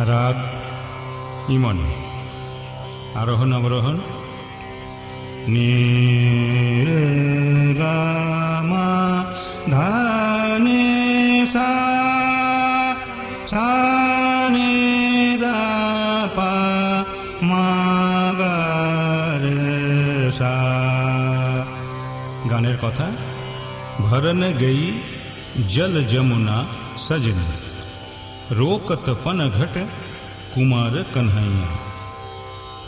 রাগ ইমন। আরোহণ, অবরোহণ। নিগমা ধানে সা সা। গানের কথা, ভরণ গেই জল যমুনা সজনী। रोकत पन घट, कुमार कन्हैया।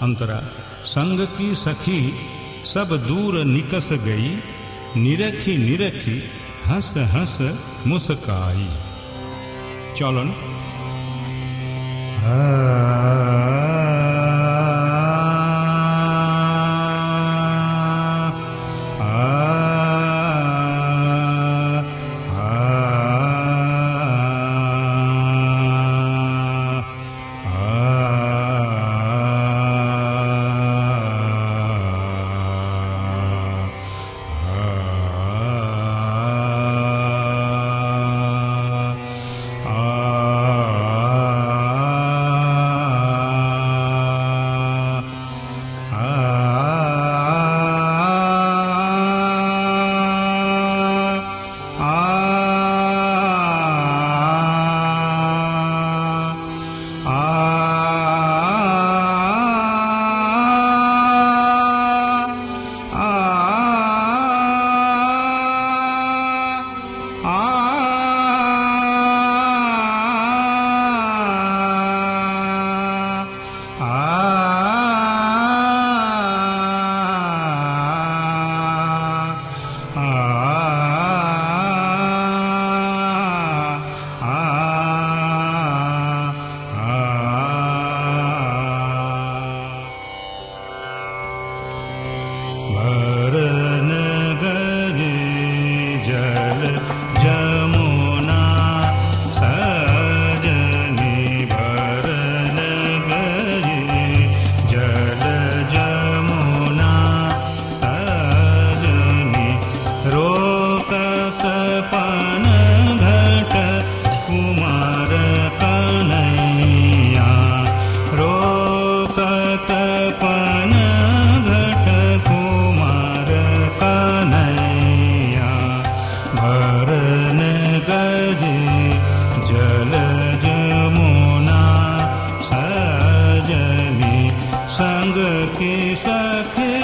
अंतरा, संग की सखी, सब दूर निकस गई, निरखी निरखी हंस हंस मुस्काई। चलन। हाँ। के